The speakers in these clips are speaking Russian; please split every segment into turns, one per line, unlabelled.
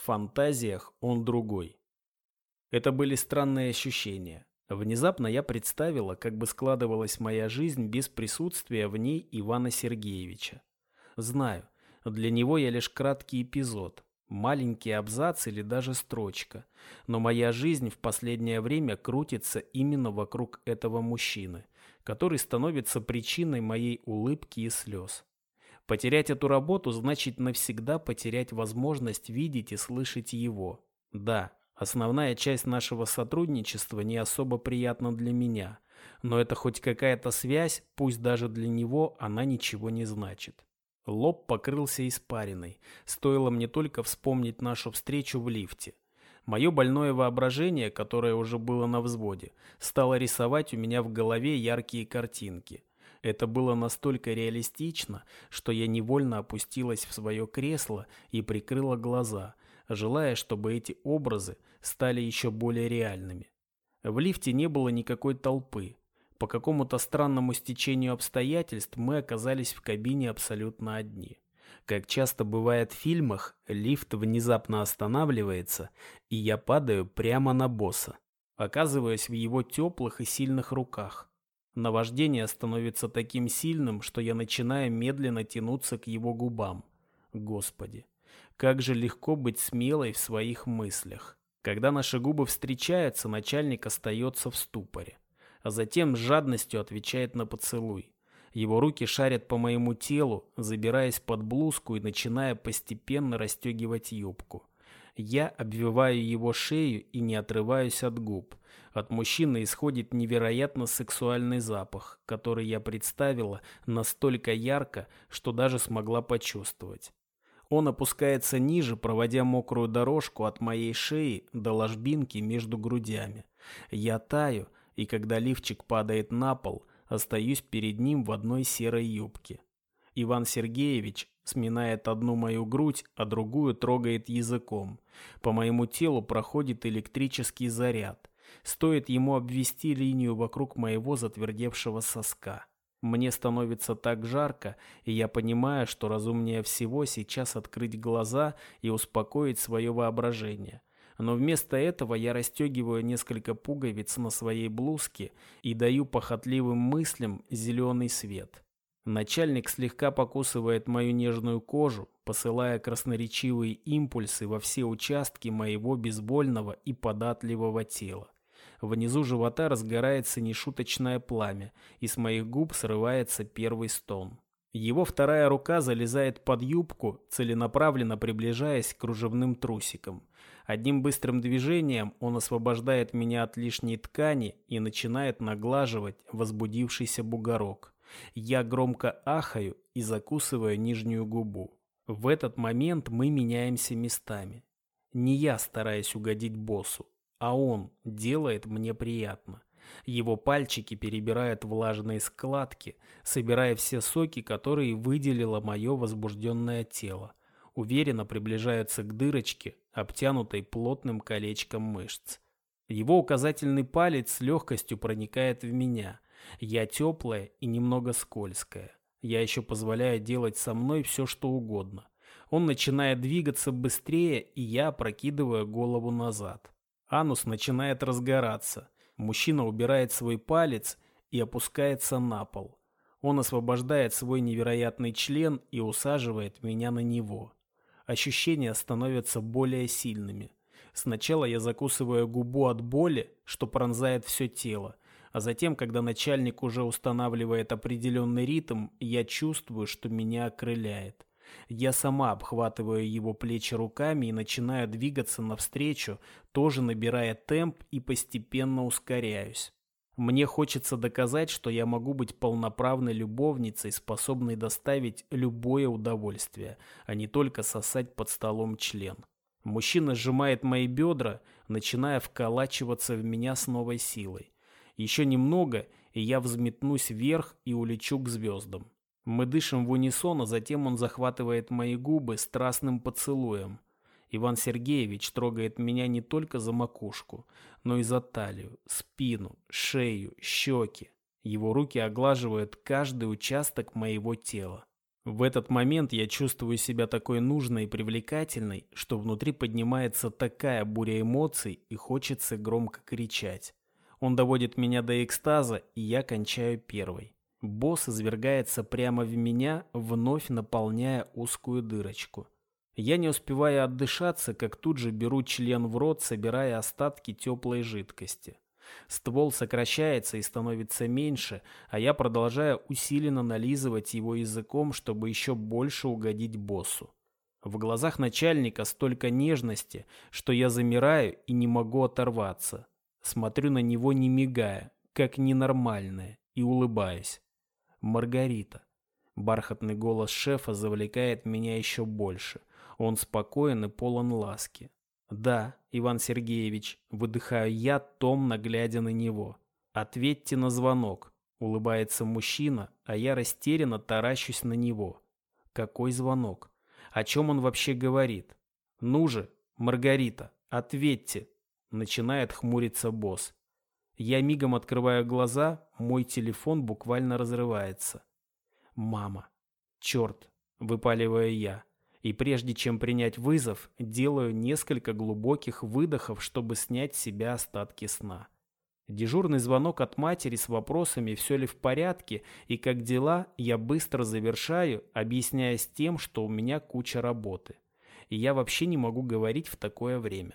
В фантазиях он другой. Это были странные ощущения. Внезапно я представила, как бы складывалась моя жизнь без присутствия в ней Ивана Сергеевича. Знаю, для него я лишь краткий эпизод, маленький абзац или даже строчка, но моя жизнь в последнее время крутится именно вокруг этого мужчины, который становится причиной моей улыбки и слез. Потерять эту работу значит навсегда потерять возможность видеть и слышать его. Да, Основная часть нашего сотрудничества не особо приятна для меня, но это хоть какая-то связь, пусть даже для него она ничего не значит. Лоб покрылся испариной, стоило мне только вспомнить нашу встречу в лифте. Мое больное воображение, которое уже было на взводе, стало рисовать у меня в голове яркие картинки. Это было настолько реалистично, что я невольно опустилась в свое кресло и прикрыла глаза, желая, чтобы эти образы стали еще более реальными. В лифте не было никакой толпы. По какому-то странному стечению обстоятельств мы оказались в кабине абсолютно одни. Как часто бывает в фильмах, лифт внезапно останавливается, и я падаю прямо на босса, оказываясь в его теплых и сильных руках. Наваждение становится таким сильным, что я начинаю медленно тянуться к его губам. Господи, как же легко быть смелой в своих мыслях. Когда наши губы встречаются, начальник остается в ступоре, а затем с жадностью отвечает на поцелуй. Его руки шарят по моему телу, забираясь под блузку и начиная постепенно расстегивать юбку. Я обвиваю его шею и не отрываюсь от губ. От мужчины исходит невероятно сексуальный запах, который я представила настолько ярко, что даже смогла почувствовать. Он опускается ниже, проводя мокрую дорожку от моей шеи до ложбинки между грудями. Я таю, и когда лифчик падает на пол, остаюсь перед ним в одной серой юбке. Иван Сергеевич сминает одну мою грудь, а другую трогает языком. По моему телу проходит электрический заряд. Стоит ему обвести линию вокруг моего затвердевшего соска. Мне становится так жарко, и я понимаю, что разумнее всего сейчас открыть глаза и успокоить свое воображение. Но вместо этого я расстегиваю несколько пуговиц на своей блузке и даю похотливым мыслям зеленый свет. Начальник слегка покусывает мою нежную кожу, посылая красноречивые импульсы во все участки моего безвольного и податливого тела. Внизу живота разгорается нешуточное пламя, и с моих губ срывается первый стон. Его вторая рука залезает под юбку, целенаправленно приближаясь к кружевным трусикам. Одним быстрым движением он освобождает меня от лишней ткани и начинает наглаживать возбудившийся бугорок. Я громко ахаю и закусываю нижнюю губу. В этот момент мы меняемся местами. Не я стараюсь угодить боссу, а он делает мне приятно. Его пальчики перебирают влажные складки, собирая все соки, которые выделило мое возбужденное тело. Уверенно приближаются к дырочке, обтянутой плотным колечком мышц. Его указательный палец с легкостью проникает в меня. Я теплая и немного скользкая. Я еще позволяю делать со мной все, что угодно. Он начинает двигаться быстрее, и я прокидываю голову назад. Анус начинает разгораться. Мужчина убирает свой палец и опускается на пол. Он освобождает свой невероятный член и усаживает меня на него. Ощущения становятся более сильными. Сначала я закусываю губу от боли, что пронзает все тело, а затем, когда начальник уже устанавливает определенный ритм, я чувствую, что меня окрыляет. Я сама обхватываю его плечи руками и начинаю двигаться навстречу, тоже набирая темп и постепенно ускоряюсь. Мне хочется доказать, что я могу быть полноправной любовницей, способной доставить любое удовольствие, а не только сосать под столом член. Мужчина сжимает мои бедра, начиная вколачиваться в меня с новой силой. Еще немного, и я взметнусь вверх и улечу к звездам. Мы дышим в унисон, а затем он захватывает мои губы страстным поцелуем. Иван Сергеевич трогает меня не только за макушку, но и за талию, спину, шею, щеки. Его руки оглаживают каждый участок моего тела. В этот момент я чувствую себя такой нужной и привлекательной, что внутри поднимается такая буря эмоций и хочется громко кричать. Он доводит меня до экстаза, и я кончаю первой. Босс извергается прямо в меня, вновь наполняя узкую дырочку. Я не успеваю отдышаться, как тут же беру член в рот, собирая остатки теплой жидкости. Ствол сокращается и становится меньше, а я продолжаю усиленно нализывать его языком, чтобы еще больше угодить боссу. В глазах начальника столько нежности, что я замираю и не могу оторваться. Смотрю на него не мигая, как ненормальное, и улыбаюсь. Маргарита. Бархатный голос шефа завлекает меня еще больше. Он спокоен и полон ласки. «Да, Иван Сергеевич», — выдыхаю я, томно глядя на него. «Ответьте на звонок», — улыбается мужчина, а я растерянно таращусь на него. «Какой звонок? О чем он вообще говорит?» «Ну же, Маргарита, ответьте», — начинает хмуриться босс. Я мигом открываю глаза, мой телефон буквально разрывается. «Мама! Черт!» — выпаливаю я и прежде чем принять вызов, делаю несколько глубоких выдохов, чтобы снять с себя остатки сна. Дежурный звонок от матери с вопросами, все ли в порядке и как дела, я быстро завершаю, объясняясь тем, что у меня куча работы. И я вообще не могу говорить в такое время.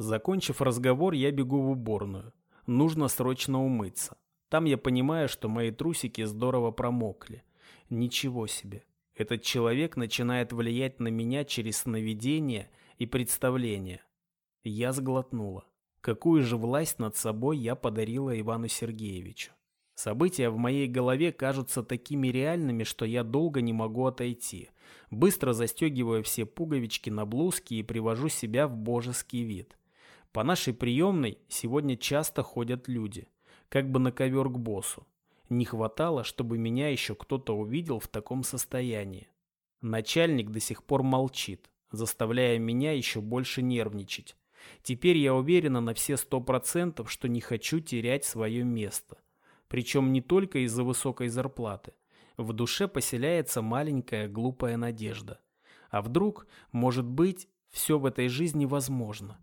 Закончив разговор, я бегу в уборную. Нужно срочно умыться. Там я понимаю, что мои трусики здорово промокли. Ничего себе. Этот человек начинает влиять на меня через сновидения и представления. Я сглотнула. Какую же власть над собой я подарила Ивану Сергеевичу? События в моей голове кажутся такими реальными, что я долго не могу отойти. Быстро застегиваю все пуговички на блузке и привожу себя в божеский вид. По нашей приемной сегодня часто ходят люди, как бы на ковер к боссу. Не хватало, чтобы меня еще кто-то увидел в таком состоянии. Начальник до сих пор молчит, заставляя меня еще больше нервничать. Теперь я уверена на все сто процентов, что не хочу терять свое место. Причем не только из-за высокой зарплаты. В душе поселяется маленькая глупая надежда. А вдруг, может быть, все в этой жизни возможно?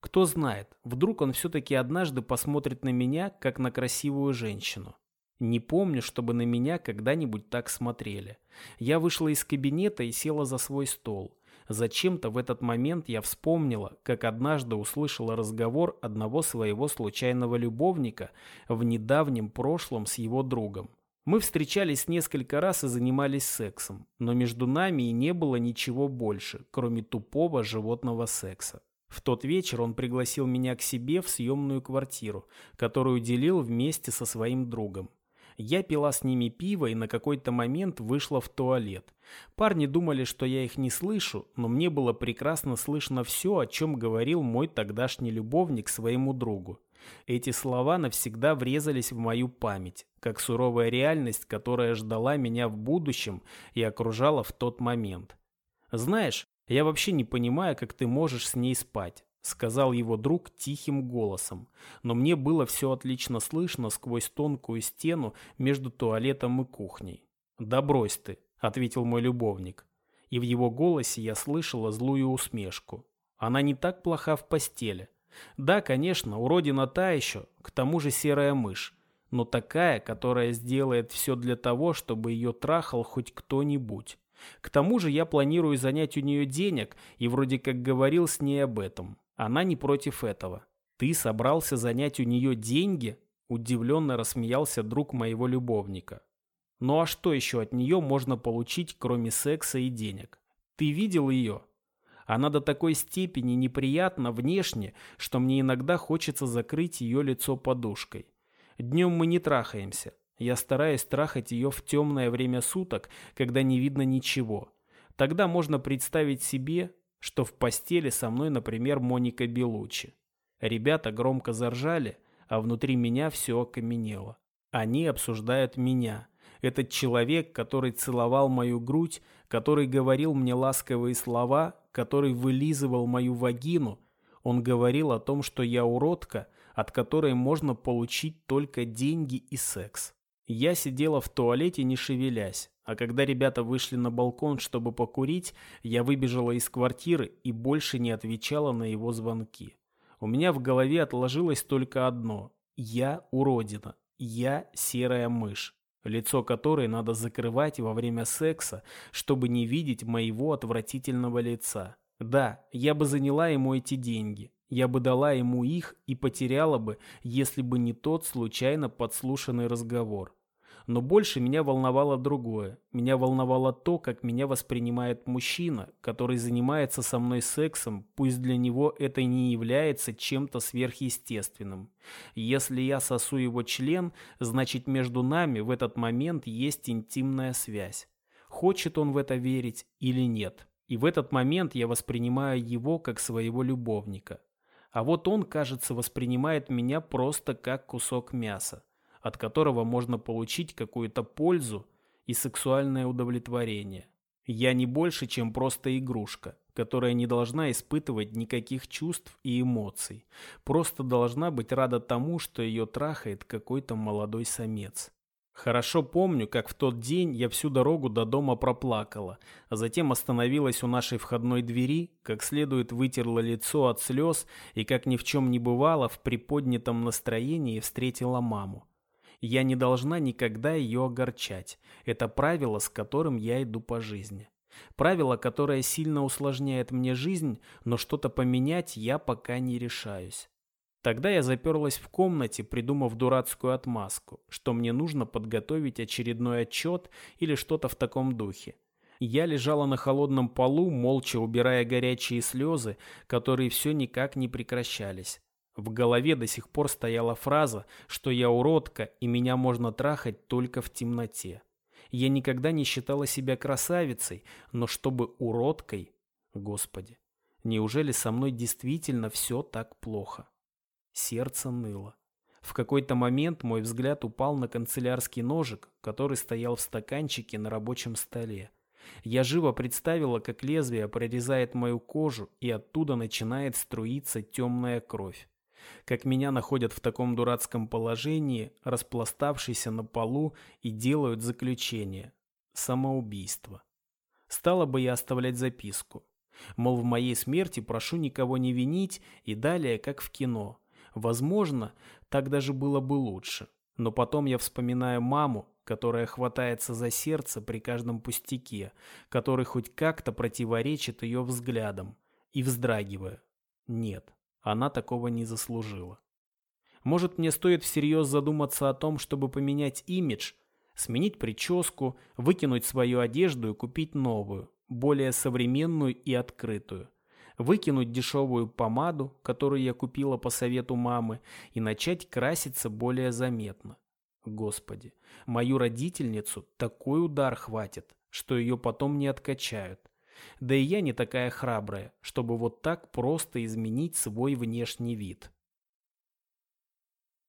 Кто знает, вдруг он все-таки однажды посмотрит на меня, как на красивую женщину. Не помню, чтобы на меня когда-нибудь так смотрели. Я вышла из кабинета и села за свой стол. Зачем-то в этот момент я вспомнила, как однажды услышала разговор одного своего случайного любовника в недавнем прошлом с его другом. Мы встречались несколько раз и занимались сексом, но между нами и не было ничего больше, кроме тупого животного секса. В тот вечер он пригласил меня к себе в съемную квартиру, которую делил вместе со своим другом. Я пила с ними пиво и на какой-то момент вышла в туалет. Парни думали, что я их не слышу, но мне было прекрасно слышно все, о чем говорил мой тогдашний любовник своему другу. Эти слова навсегда врезались в мою память, как суровая реальность, которая ждала меня в будущем и окружала в тот момент. Знаешь, я вообще не понимаю, как ты можешь с ней спать сказал его друг тихим голосом, но мне было все отлично слышно сквозь тонкую стену между туалетом и кухней. «Да брось ты», — ответил мой любовник, и в его голосе я слышала злую усмешку. «Она не так плоха в постели. Да, конечно, уродина та еще, к тому же серая мышь, но такая, которая сделает все для того, чтобы ее трахал хоть кто-нибудь. К тому же я планирую занять у нее денег и вроде как говорил с ней об этом. Она не против этого. Ты собрался занять у нее деньги? Удивленно рассмеялся друг моего любовника. Ну а что еще от нее можно получить, кроме секса и денег? Ты видел ее? Она до такой степени неприятна внешне, что мне иногда хочется закрыть ее лицо подушкой. Днем мы не трахаемся. Я стараюсь трахать ее в темное время суток, когда не видно ничего. Тогда можно представить себе, что в постели со мной, например, Моника Белучи. Ребята громко заржали, а внутри меня все окаменело. Они обсуждают меня. Этот человек, который целовал мою грудь, который говорил мне ласковые слова, который вылизывал мою вагину, он говорил о том, что я уродка, от которой можно получить только деньги и секс. Я сидела в туалете, не шевелясь, А когда ребята вышли на балкон, чтобы покурить, я выбежала из квартиры и больше не отвечала на его звонки. У меня в голове отложилось только одно. Я уродина. Я серая мышь, лицо которой надо закрывать во время секса, чтобы не видеть моего отвратительного лица. Да, я бы заняла ему эти деньги. Я бы дала ему их и потеряла бы, если бы не тот случайно подслушанный разговор. Но больше меня волновало другое. Меня волновало то, как меня воспринимает мужчина, который занимается со мной сексом, пусть для него это не является чем-то сверхъестественным. Если я сосу его член, значит между нами в этот момент есть интимная связь. Хочет он в это верить или нет. И в этот момент я воспринимаю его как своего любовника. А вот он, кажется, воспринимает меня просто как кусок мяса от которого можно получить какую-то пользу и сексуальное удовлетворение. Я не больше, чем просто игрушка, которая не должна испытывать никаких чувств и эмоций, просто должна быть рада тому, что ее трахает какой-то молодой самец. Хорошо помню, как в тот день я всю дорогу до дома проплакала, а затем остановилась у нашей входной двери, как следует вытерла лицо от слез и, как ни в чем не бывало, в приподнятом настроении встретила маму. Я не должна никогда ее огорчать. Это правило, с которым я иду по жизни. Правило, которое сильно усложняет мне жизнь, но что-то поменять я пока не решаюсь. Тогда я заперлась в комнате, придумав дурацкую отмазку, что мне нужно подготовить очередной отчет или что-то в таком духе. Я лежала на холодном полу, молча убирая горячие слезы, которые все никак не прекращались. В голове до сих пор стояла фраза, что я уродка и меня можно трахать только в темноте. Я никогда не считала себя красавицей, но чтобы уродкой... Господи, неужели со мной действительно все так плохо? Сердце ныло. В какой-то момент мой взгляд упал на канцелярский ножик, который стоял в стаканчике на рабочем столе. Я живо представила, как лезвие прорезает мою кожу, и оттуда начинает струиться темная кровь как меня находят в таком дурацком положении, распластавшийся на полу и делают заключение. Самоубийство. Стала бы я оставлять записку. Мол, в моей смерти прошу никого не винить и далее, как в кино. Возможно, так даже было бы лучше. Но потом я вспоминаю маму, которая хватается за сердце при каждом пустяке, который хоть как-то противоречит ее взглядам, и вздрагиваю. Нет, она такого не заслужила. Может, мне стоит всерьез задуматься о том, чтобы поменять имидж, сменить прическу, выкинуть свою одежду и купить новую, более современную и открытую. Выкинуть дешевую помаду, которую я купила по совету мамы, и начать краситься более заметно. Господи, мою родительницу такой удар хватит, что ее потом не откачают. Да и я не такая храбрая, чтобы вот так просто изменить свой внешний вид.